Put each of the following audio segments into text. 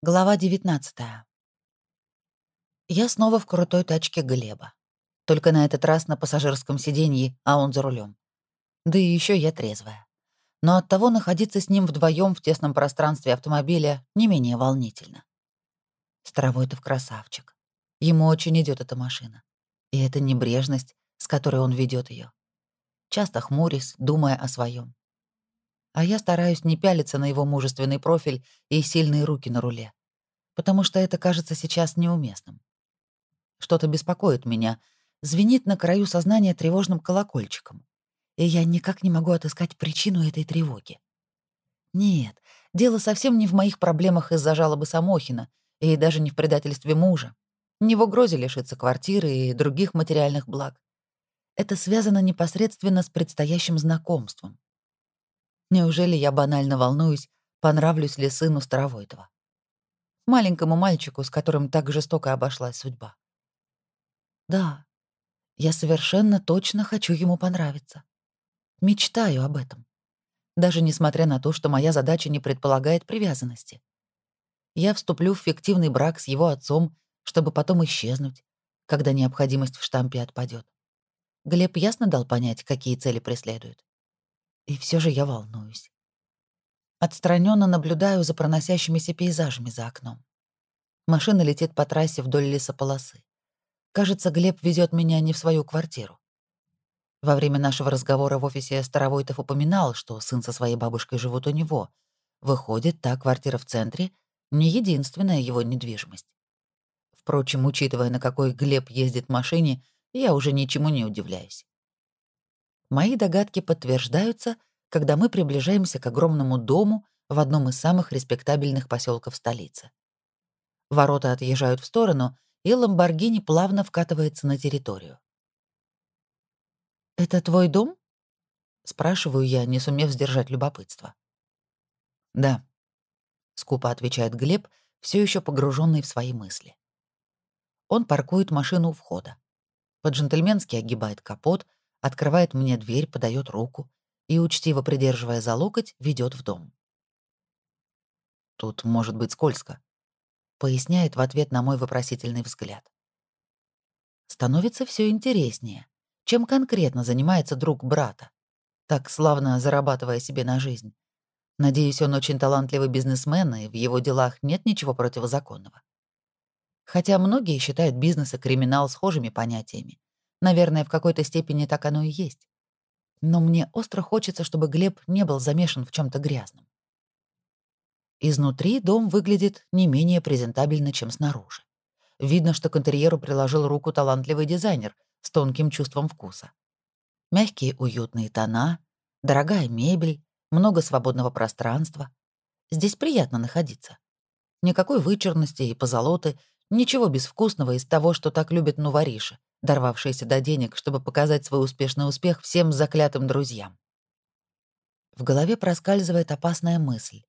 Глава 19 Я снова в крутой тачке Глеба. Только на этот раз на пассажирском сиденье, а он за рулем. Да и еще я трезвая. Но оттого находиться с ним вдвоем в тесном пространстве автомобиля не менее волнительно. Старовой-то красавчик. Ему очень идет эта машина. И эта небрежность, с которой он ведет ее. Часто хмурясь, думая о своем а я стараюсь не пялиться на его мужественный профиль и сильные руки на руле, потому что это кажется сейчас неуместным. Что-то беспокоит меня, звенит на краю сознания тревожным колокольчиком, и я никак не могу отыскать причину этой тревоги. Нет, дело совсем не в моих проблемах из-за жалобы Самохина и даже не в предательстве мужа, не в угрозе лишиться квартиры и других материальных благ. Это связано непосредственно с предстоящим знакомством. Неужели я банально волнуюсь, понравлюсь ли сыну Старовойтова? Маленькому мальчику, с которым так жестоко обошлась судьба. Да, я совершенно точно хочу ему понравиться. Мечтаю об этом. Даже несмотря на то, что моя задача не предполагает привязанности. Я вступлю в фиктивный брак с его отцом, чтобы потом исчезнуть, когда необходимость в штампе отпадет. Глеб ясно дал понять, какие цели преследует. И все же я волнуюсь. Отстраненно наблюдаю за проносящимися пейзажами за окном. Машина летит по трассе вдоль лесополосы. Кажется, Глеб везет меня не в свою квартиру. Во время нашего разговора в офисе Старовойтов упоминал, что сын со своей бабушкой живут у него. Выходит, та квартира в центре — не единственная его недвижимость. Впрочем, учитывая, на какой Глеб ездит в машине, я уже ничему не удивляюсь. Мои догадки подтверждаются, когда мы приближаемся к огромному дому в одном из самых респектабельных поселков столицы. Ворота отъезжают в сторону, и Ламборгини плавно вкатывается на территорию. «Это твой дом?» — спрашиваю я, не сумев сдержать любопытство. «Да», — скупо отвечает Глеб, все еще погруженный в свои мысли. Он паркует машину у входа. По-джентльменски огибает капот — открывает мне дверь, подает руку и, учтиво придерживая за локоть, ведет в дом. «Тут может быть скользко», — поясняет в ответ на мой вопросительный взгляд. Становится все интереснее, чем конкретно занимается друг брата, так славно зарабатывая себе на жизнь. Надеюсь, он очень талантливый бизнесмен, и в его делах нет ничего противозаконного. Хотя многие считают бизнес и криминал схожими понятиями. Наверное, в какой-то степени так оно и есть. Но мне остро хочется, чтобы Глеб не был замешан в чем то грязном. Изнутри дом выглядит не менее презентабельно, чем снаружи. Видно, что к интерьеру приложил руку талантливый дизайнер с тонким чувством вкуса. Мягкие уютные тона, дорогая мебель, много свободного пространства. Здесь приятно находиться. Никакой вычурности и позолоты, ничего безвкусного из того, что так любят нувориши, дорвавшиеся до денег, чтобы показать свой успешный успех всем заклятым друзьям. В голове проскальзывает опасная мысль.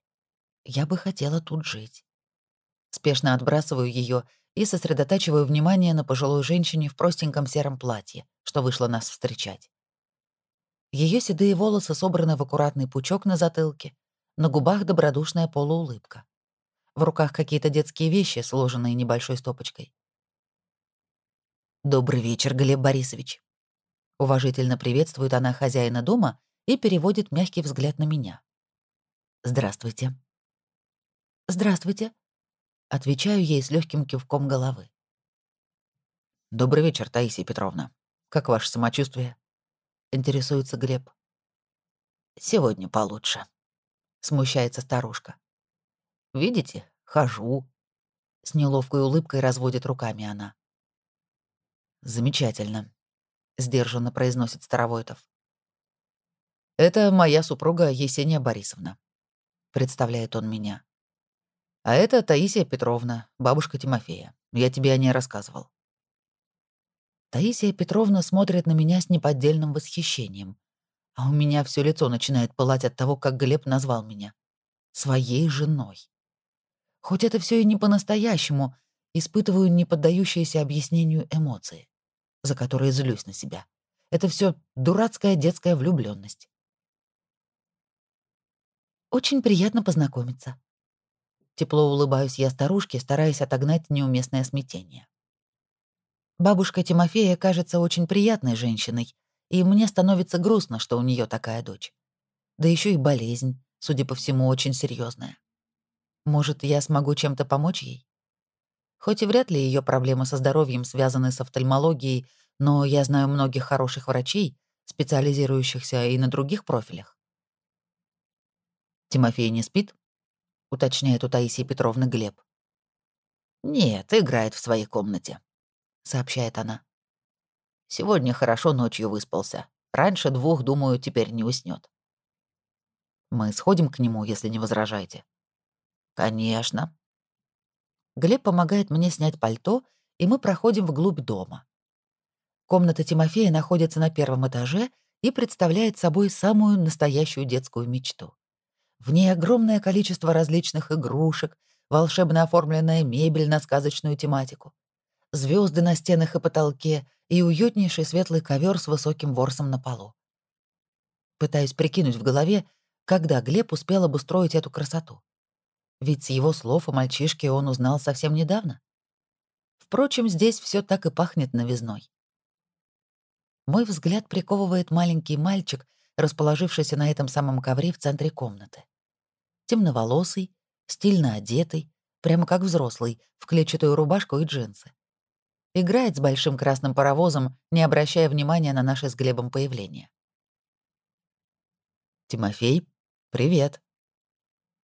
Я бы хотела тут жить. Спешно отбрасываю ее и сосредотачиваю внимание на пожилой женщине в простеньком сером платье, что вышла нас встречать. Ее седые волосы собраны в аккуратный пучок на затылке, на губах добродушная полуулыбка. В руках какие-то детские вещи, сложенные небольшой стопочкой. «Добрый вечер, Глеб Борисович». Уважительно приветствует она хозяина дома и переводит мягкий взгляд на меня. «Здравствуйте». «Здравствуйте», — отвечаю ей с легким кивком головы. «Добрый вечер, Таисия Петровна. Как ваше самочувствие?» — интересуется Глеб. «Сегодня получше», — смущается старушка. «Видите, хожу». С неловкой улыбкой разводит руками она. «Замечательно», — сдержанно произносит Старовойтов. «Это моя супруга Есения Борисовна», — представляет он меня. «А это Таисия Петровна, бабушка Тимофея. Я тебе о ней рассказывал». Таисия Петровна смотрит на меня с неподдельным восхищением, а у меня все лицо начинает пылать от того, как Глеб назвал меня. Своей женой. Хоть это все и не по-настоящему, испытываю неподдающиеся объяснению эмоции за которые злюсь на себя. Это все дурацкая детская влюбленность. «Очень приятно познакомиться», — Тепло улыбаюсь я старушке, стараясь отогнать неуместное смятение. Бабушка Тимофея кажется очень приятной женщиной, и мне становится грустно, что у нее такая дочь. Да еще и болезнь, судя по всему, очень серьезная. Может, я смогу чем-то помочь ей? Хоть и вряд ли ее проблемы со здоровьем связаны с офтальмологией, но я знаю многих хороших врачей, специализирующихся и на других профилях. «Тимофей не спит?» — уточняет у Таисии Петровны Глеб. «Нет, играет в своей комнате», — сообщает она. «Сегодня хорошо ночью выспался. Раньше двух, думаю, теперь не уснет. Мы сходим к нему, если не возражаете. Конечно. Глеб помогает мне снять пальто, и мы проходим вглубь дома. Комната Тимофея находится на первом этаже и представляет собой самую настоящую детскую мечту. В ней огромное количество различных игрушек, волшебно оформленная мебель на сказочную тематику, звезды на стенах и потолке и уютнейший светлый ковер с высоким ворсом на полу. Пытаюсь прикинуть в голове, когда Глеб успел обустроить эту красоту. Ведь с его слов о мальчишке он узнал совсем недавно. Впрочем, здесь все так и пахнет новизной. Мой взгляд приковывает маленький мальчик, расположившийся на этом самом ковре в центре комнаты темноволосый, стильно одетый, прямо как взрослый, в клетчатую рубашку и джинсы. Играет с большим красным паровозом, не обращая внимания на наше с Глебом появление. «Тимофей, привет», —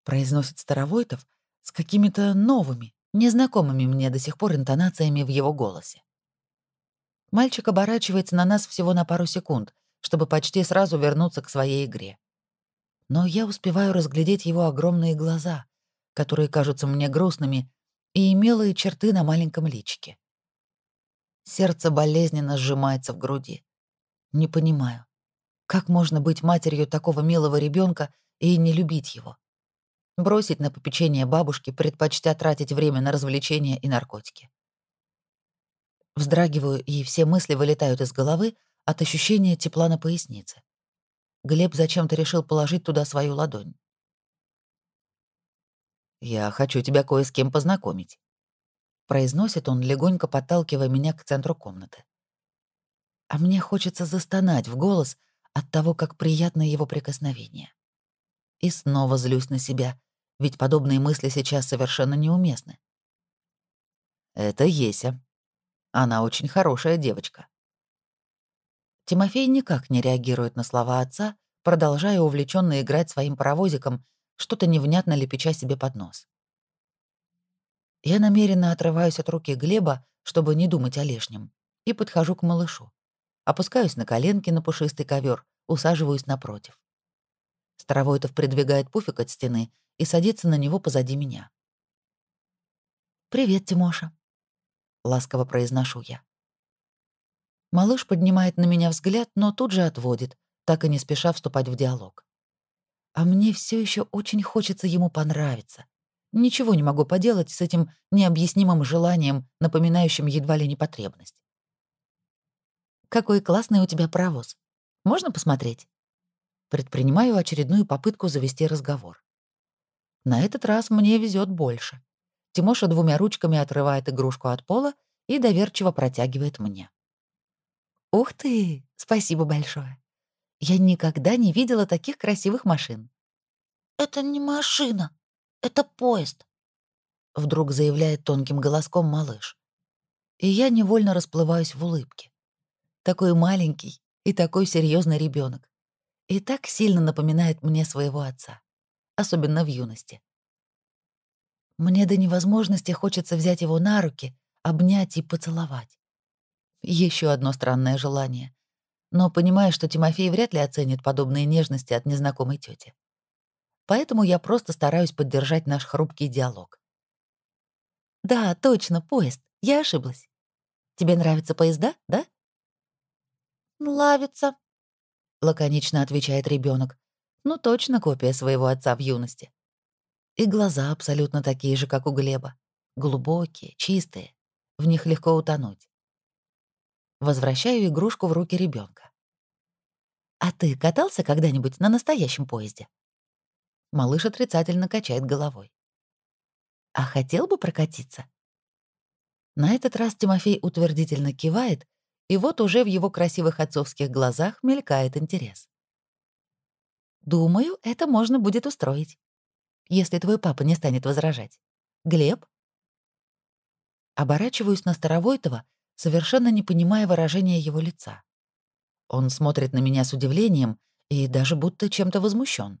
произносит Старовойтов с какими-то новыми, незнакомыми мне до сих пор интонациями в его голосе. Мальчик оборачивается на нас всего на пару секунд, чтобы почти сразу вернуться к своей игре но я успеваю разглядеть его огромные глаза, которые кажутся мне грустными, и милые черты на маленьком личике. Сердце болезненно сжимается в груди. Не понимаю, как можно быть матерью такого милого ребенка и не любить его? Бросить на попечение бабушки, предпочтя тратить время на развлечения и наркотики. Вздрагиваю, и все мысли вылетают из головы от ощущения тепла на пояснице. Глеб зачем-то решил положить туда свою ладонь. «Я хочу тебя кое с кем познакомить», — произносит он, легонько подталкивая меня к центру комнаты. А мне хочется застонать в голос от того, как приятно его прикосновение. И снова злюсь на себя, ведь подобные мысли сейчас совершенно неуместны. Это Еся. Она очень хорошая девочка. Тимофей никак не реагирует на слова отца, продолжая увлеченно играть своим паровозиком, что-то невнятно лепеча себе под нос. Я намеренно отрываюсь от руки Глеба, чтобы не думать о лишнем, и подхожу к малышу. Опускаюсь на коленки на пушистый ковер, усаживаюсь напротив. Старовойтов придвигает пуфик от стены и садится на него позади меня. «Привет, Тимоша», — ласково произношу я. Малыш поднимает на меня взгляд, но тут же отводит, так и не спеша вступать в диалог. А мне все еще очень хочется ему понравиться. Ничего не могу поделать с этим необъяснимым желанием, напоминающим едва ли не потребность. «Какой классный у тебя паровоз. Можно посмотреть?» Предпринимаю очередную попытку завести разговор. На этот раз мне везет больше. Тимоша двумя ручками отрывает игрушку от пола и доверчиво протягивает мне. «Ух ты! Спасибо большое. Я никогда не видела таких красивых машин». «Это не машина, это поезд», — вдруг заявляет тонким голоском малыш. И я невольно расплываюсь в улыбке. Такой маленький и такой серьезный ребенок. И так сильно напоминает мне своего отца, особенно в юности. Мне до невозможности хочется взять его на руки, обнять и поцеловать. Еще одно странное желание. Но понимаю, что Тимофей вряд ли оценит подобные нежности от незнакомой тети. Поэтому я просто стараюсь поддержать наш хрупкий диалог. «Да, точно, поезд. Я ошиблась. Тебе нравятся поезда, да?» «Нравится», — лаконично отвечает ребенок. Ну, точно копия своего отца в юности. И глаза абсолютно такие же, как у Глеба. Глубокие, чистые. В них легко утонуть. Возвращаю игрушку в руки ребенка. «А ты катался когда-нибудь на настоящем поезде?» Малыш отрицательно качает головой. А хотел бы прокатиться? На этот раз Тимофей утвердительно кивает, и вот уже в его красивых отцовских глазах мелькает интерес. «Думаю, это можно будет устроить, если твой папа не станет возражать. Глеб?» Оборачиваюсь на Старовойтова, совершенно не понимая выражения его лица. Он смотрит на меня с удивлением и даже будто чем-то возмущен.